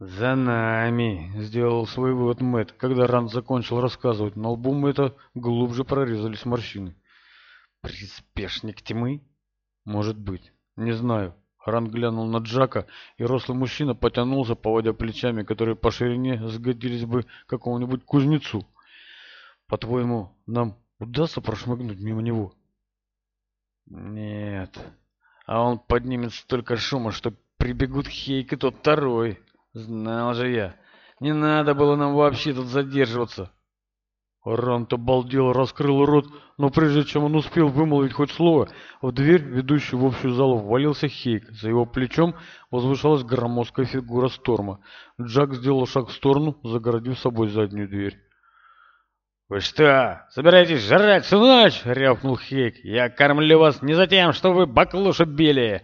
«За нами!» — сделал свой вывод Мэтт, когда Ранд закончил рассказывать. На лбу Мэтта глубже прорезались морщины. «Приспешник тьмы?» «Может быть. Не знаю». Ранд глянул на Джака, и рослый мужчина потянулся, поводя плечами, которые по ширине сгодились бы какому-нибудь кузнецу. «По-твоему, нам удастся прошмыгнуть мимо него?» «Нет. А он поднимет столько шума, что прибегут Хейк и тот второй». Знал же я. Не надо было нам вообще тут задерживаться. Рант балдел, раскрыл рот, но прежде чем он успел вымолвить хоть слово, в дверь, ведущую в общую залу, ввалился Хейк. За его плечом возвышалась громоздкая фигура Сторма. Джак сделал шаг в сторону, загородив собой заднюю дверь. «Вы что, собираетесь жрать всю ночь?» — рявкнул Хейк. «Я кормлю вас не за тем, что вы баклуши били!»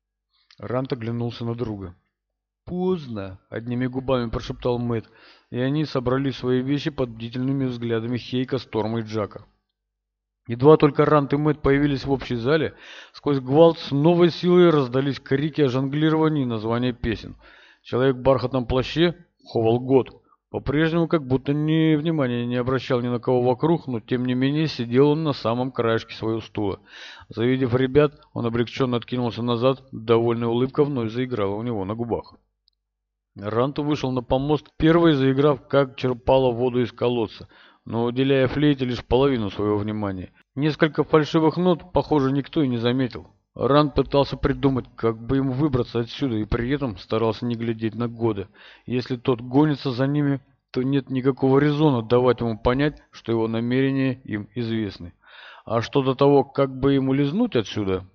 Рант оглянулся на друга поздно одними губами прошептал Мэтт, и они собрали свои вещи под бдительными взглядами Хейка, Сторма и Джака. Едва только Рант и Мэтт появились в общей зале, сквозь гвалт с новой силой раздались крики о жонглировании и названия песен. Человек в бархатном плаще ховал год. По-прежнему как будто ни внимания не обращал ни на кого вокруг, но тем не менее сидел он на самом краешке своего стула. Завидев ребят, он облегченно откинулся назад, довольная улыбка вновь заиграла у него на губах. Ранту вышел на помост, первый заиграв, как черпала воду из колодца, но уделяя флейте лишь половину своего внимания. Несколько фальшивых нот, похоже, никто и не заметил. Ран пытался придумать, как бы ему выбраться отсюда, и при этом старался не глядеть на Года. Если тот гонится за ними, то нет никакого резона давать ему понять, что его намерения им известны. А что до того, как бы ему лизнуть отсюда?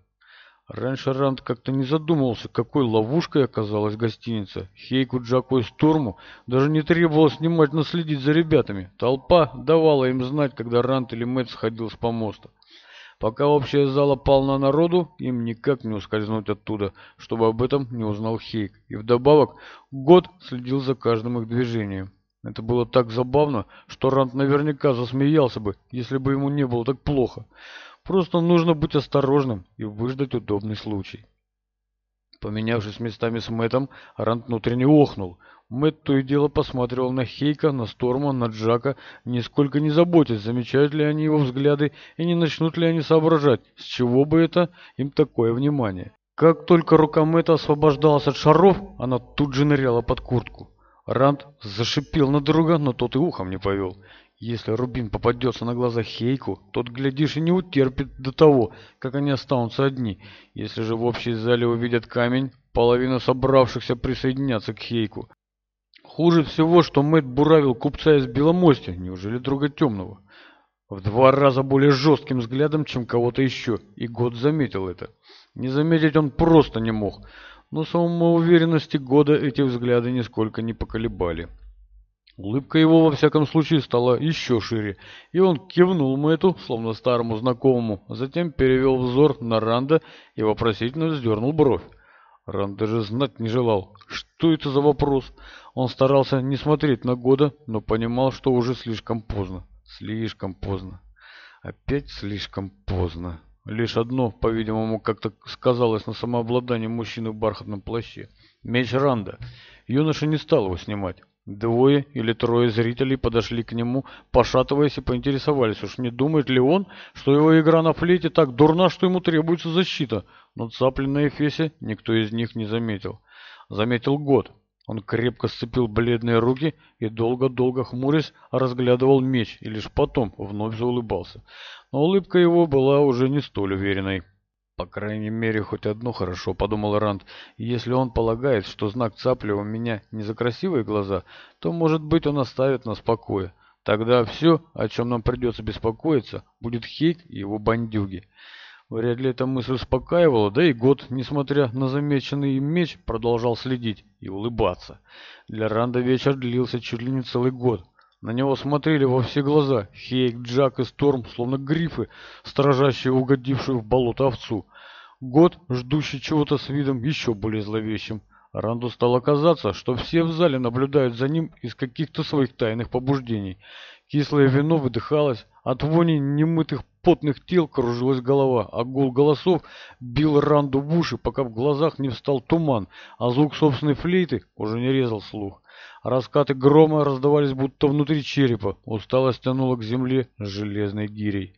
Раньше Ранд как-то не задумывался, какой ловушкой оказалась гостиница. Хейку, Джаку и Сторму даже не требовалось внимательно следить за ребятами. Толпа давала им знать, когда Ранд или Мэтт сходил с помоста. Пока общая зала полна народу, им никак не ускользнуть оттуда, чтобы об этом не узнал Хейк. И вдобавок, Год следил за каждым их движением. Это было так забавно, что Рант наверняка засмеялся бы, если бы ему не было так плохо. Просто нужно быть осторожным и выждать удобный случай. Поменявшись местами с Мэттом, Рант внутренне охнул – мы то и дело посмотрел на Хейка, на Сторма, на Джака, нисколько не заботясь, замечают ли они его взгляды и не начнут ли они соображать, с чего бы это им такое внимание. Как только рука Мэтта освобождалась от шаров, она тут же ныряла под куртку. Ранд зашипел на друга, но тот и ухом не повел. Если Рубин попадется на глаза Хейку, тот, глядишь, и не утерпит до того, как они останутся одни. Если же в общей зале увидят камень, половина собравшихся присоединятся к Хейку. Хуже всего, что Мэтт буравил купца из Беломостя, неужели друга темного? В два раза более жестким взглядом, чем кого-то еще, и Год заметил это. Не заметить он просто не мог, но самоуверенности Года эти взгляды нисколько не поколебали. Улыбка его, во всяком случае, стала еще шире, и он кивнул Мэтту, словно старому знакомому, затем перевел взор на Ранда и вопросительно вздернул бровь. Ран даже знать не желал. Что это за вопрос? Он старался не смотреть на года, но понимал, что уже слишком поздно. Слишком поздно. Опять слишком поздно. Лишь одно, по-видимому, как-то сказалось на самообладании мужчины в бархатном плаще. Меч Ранда. Юноша не стал его снимать. Двое или трое зрителей подошли к нему, пошатываясь и поинтересовались, уж не думает ли он, что его игра на флейте так дурна, что ему требуется защита. Но цапли на Эфесе никто из них не заметил. Заметил год. Он крепко сцепил бледные руки и долго-долго хмурясь разглядывал меч и лишь потом вновь заулыбался. Но улыбка его была уже не столь уверенной. По крайней мере, хоть одно хорошо, подумал Ранд. Если он полагает, что знак цапли у меня не за красивые глаза, то, может быть, он оставит нас в покое. Тогда все, о чем нам придется беспокоиться, будет Хейт и его бандюги. Вряд ли эта мысль успокаивала, да и Год, несмотря на замеченный им меч, продолжал следить и улыбаться. Для Ранда вечер длился чуть ли не целый год. На него смотрели во все глаза Хейк, Джак и Сторм, словно грифы, сторожащие угодившую в болото овцу. Год, ждущий чего-то с видом еще более зловещим. Ранду стало казаться, что все в зале От вони немытых потных тел кружилась голова, а гул голосов бил ранду в уши, пока в глазах не встал туман, а звук собственной флейты уже не резал слух. Раскаты грома раздавались будто внутри черепа, усталость тянула к земле железной гирей.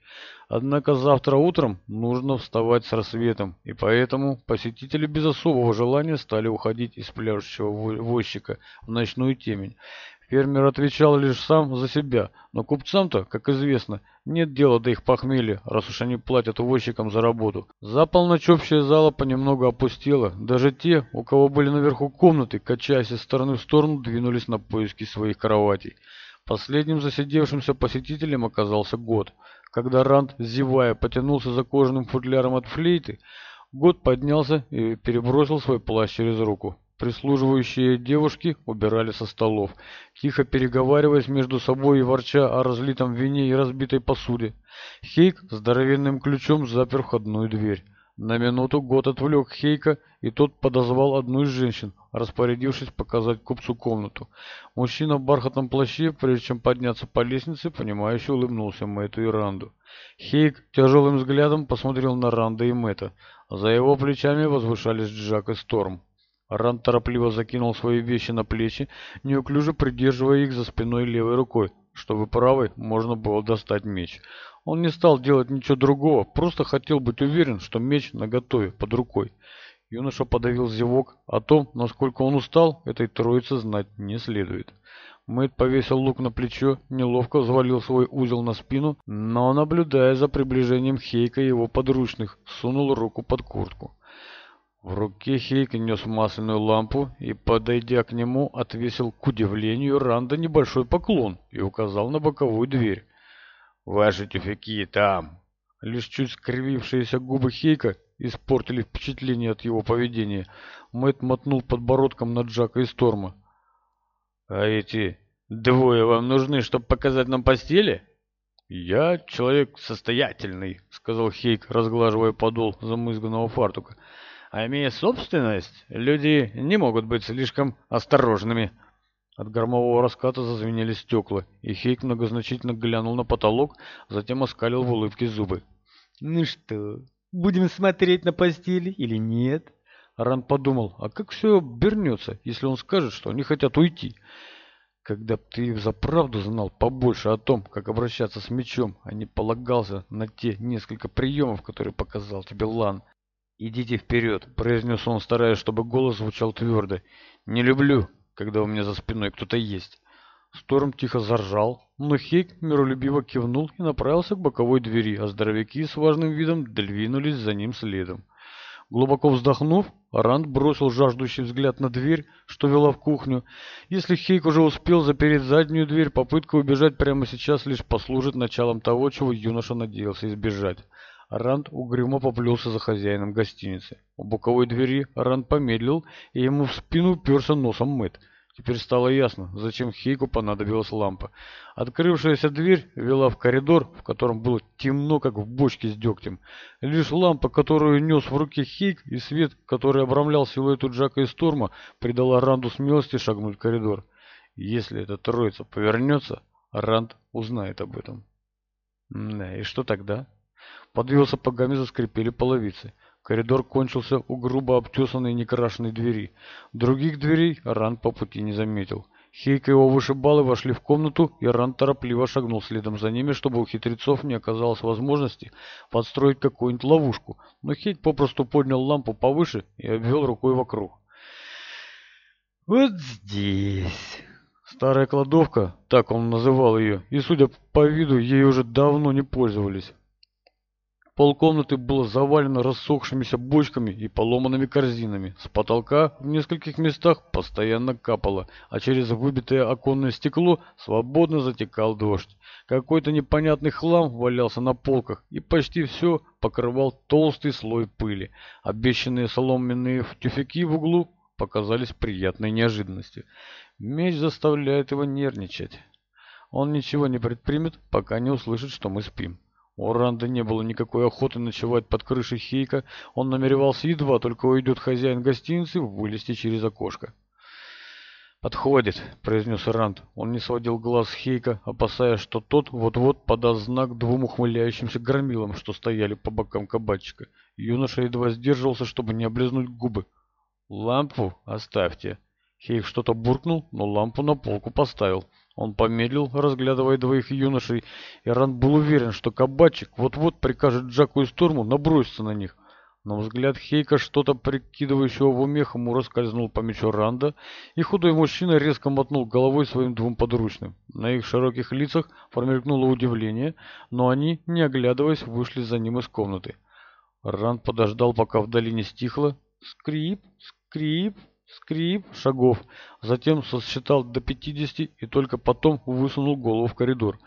Однако завтра утром нужно вставать с рассветом, и поэтому посетители без особого желания стали уходить из пляжущего возчика в ночную темень. Фермер отвечал лишь сам за себя, но купцам-то, как известно, нет дела до их похмелья, раз уж они платят увозчикам за работу. За полночь общая зала понемногу опустела. Даже те, у кого были наверху комнаты, качаясь из стороны в сторону, двинулись на поиски своих кроватей. Последним засидевшимся посетителем оказался Год. Когда Ранд, зевая, потянулся за кожаным футляром от флейты, Год поднялся и перебросил свой плащ через руку прислуживающие девушки убирали со столов, тихо переговариваясь между собой и ворча о разлитом вине и разбитой посуде. Хейк здоровенным ключом запер входную дверь. На минуту год отвлек Хейка, и тот подозвал одну из женщин, распорядившись показать купцу комнату. Мужчина в бархатном плаще, прежде чем подняться по лестнице, понимающе улыбнулся Мэтту и Ранду. Хейк тяжелым взглядом посмотрел на Ранда и Мэтта. За его плечами возвышались Джак и Сторм. Ран торопливо закинул свои вещи на плечи, неуклюже придерживая их за спиной левой рукой, чтобы правой можно было достать меч. Он не стал делать ничего другого, просто хотел быть уверен, что меч наготове, под рукой. Юноша подавил зевок. О том, насколько он устал, этой троице знать не следует. Мэтт повесил лук на плечо, неловко взвалил свой узел на спину, но, наблюдая за приближением Хейка и его подручных, сунул руку под куртку. В руке Хейк нес масляную лампу и, подойдя к нему, отвесил к удивлению Ранда небольшой поклон и указал на боковую дверь. «Ваши тюфяки там!» Лишь чуть скривившиеся губы Хейка испортили впечатление от его поведения. Мэтт мотнул подбородком на Джака и Сторма. «А эти двое вам нужны, чтобы показать нам постели?» «Я человек состоятельный», — сказал Хейк, разглаживая подол замызганного фартука а имея собственность, люди не могут быть слишком осторожными». От громового раската зазвенели стекла, и Хейк многозначительно глянул на потолок, затем оскалил в улыбке зубы. «Ну что, будем смотреть на постели или нет?» Ран подумал, а как все обернется, если он скажет, что они хотят уйти? Когда б ты за правду знал побольше о том, как обращаться с мечом, а не полагался на те несколько приемов, которые показал тебе Лан. «Идите вперед», — произнес он, стараясь, чтобы голос звучал твердо. «Не люблю, когда у меня за спиной кто-то есть». Сторм тихо заржал, но Хейк миролюбиво кивнул и направился к боковой двери, а здоровяки с важным видом двинулись за ним следом. Глубоко вздохнув, Ранд бросил жаждущий взгляд на дверь, что вела в кухню. Если Хейк уже успел запереть заднюю дверь, попытка убежать прямо сейчас лишь послужит началом того, чего юноша надеялся избежать. Ранд угрюмо поплелся за хозяином гостиницы. У боковой двери Ранд помедлил, и ему в спину уперся носом мыт. Теперь стало ясно, зачем Хейку понадобилась лампа. Открывшаяся дверь вела в коридор, в котором было темно, как в бочке с дегтем. Лишь лампа, которую нес в руке Хейк, и свет, который обрамлял силуэту Джака и Сторма, придала Ранду смелости шагнуть в коридор. Если эта троица повернется, Ранд узнает об этом. и что тогда? Подвился по гамезу, скрипели половицы. Коридор кончился у грубо обтесанной некрашенной двери. Других дверей Ран по пути не заметил. Хейка и его вышибалы вошли в комнату, и Ран торопливо шагнул следом за ними, чтобы у хитрецов не оказалось возможности подстроить какую-нибудь ловушку. Но Хейк попросту поднял лампу повыше и обвел рукой вокруг. «Вот здесь...» Старая кладовка, так он называл ее, и, судя по виду, ей уже давно не пользовались. Полкомнаты было завалено рассохшимися бочками и поломанными корзинами. С потолка в нескольких местах постоянно капало, а через выбитое оконное стекло свободно затекал дождь. Какой-то непонятный хлам валялся на полках, и почти все покрывал толстый слой пыли. Обещанные соломенные тюфяки в углу показались приятной неожиданностью. Меч заставляет его нервничать. Он ничего не предпримет, пока не услышит, что мы спим. У Уранда не было никакой охоты ночевать под крышей Хейка. Он намеревался едва только уйдет хозяин гостиницы вылезти через окошко. «Подходит», — произнес Ранд. Он не сводил глаз Хейка, опасаясь, что тот вот-вот подаст знак двум ухмыляющимся громилам, что стояли по бокам кабачика. Юноша едва сдерживался, чтобы не облизнуть губы. «Лампу оставьте». Хейк что-то буркнул, но лампу на полку поставил. Он помедлил, разглядывая двоих юношей, и Ранд был уверен, что кабачик вот-вот прикажет Джаку и Сторму наброситься на них. Но взгляд Хейка, что-то прикидывающего в уме, ему раскользнул по мечу Ранда, и худой мужчина резко мотнул головой своим двум подручным. На их широких лицах промелькнуло удивление, но они, не оглядываясь, вышли за ним из комнаты. Ранд подождал, пока в долине стихло. «Скрип, скрип!» Скрип шагов. Затем сосчитал до 50 и только потом высунул голову в коридор.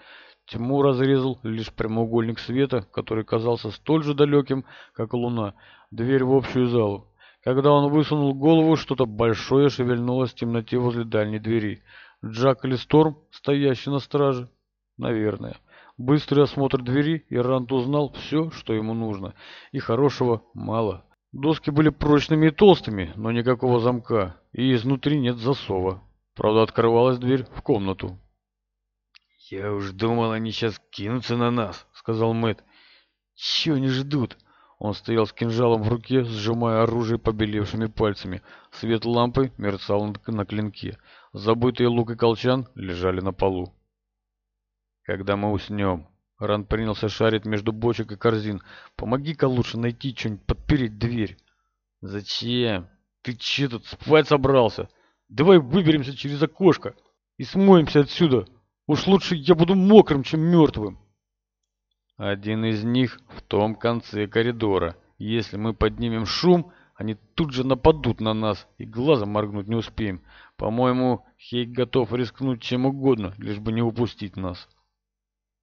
Тьму разрезал лишь прямоугольник света, который казался столь же далеким, как луна. Дверь в общую залу. Когда он высунул голову, что-то большое шевельнулось в темноте возле дальней двери. Джак или Сторм, стоящий на страже? Наверное. Быстрый осмотр двери, и Рант узнал все, что ему нужно. И хорошего мало. Доски были прочными и толстыми, но никакого замка, и изнутри нет засова. Правда, открывалась дверь в комнату. «Я уж думал, они сейчас кинутся на нас», — сказал Мэт. «Чего не ждут?» Он стоял с кинжалом в руке, сжимая оружие побелевшими пальцами. Свет лампы мерцал на клинке. Забытые лук и колчан лежали на полу. «Когда мы уснем», Ран принялся шарить между бочек и корзин. «Помоги-ка лучше найти что-нибудь, подпереть дверь». «Зачем? Ты че тут спать собрался? Давай выберемся через окошко и смоемся отсюда. Уж лучше я буду мокрым, чем мертвым». «Один из них в том конце коридора. Если мы поднимем шум, они тут же нападут на нас и глазом моргнуть не успеем. По-моему, Хейк готов рискнуть чем угодно, лишь бы не упустить нас».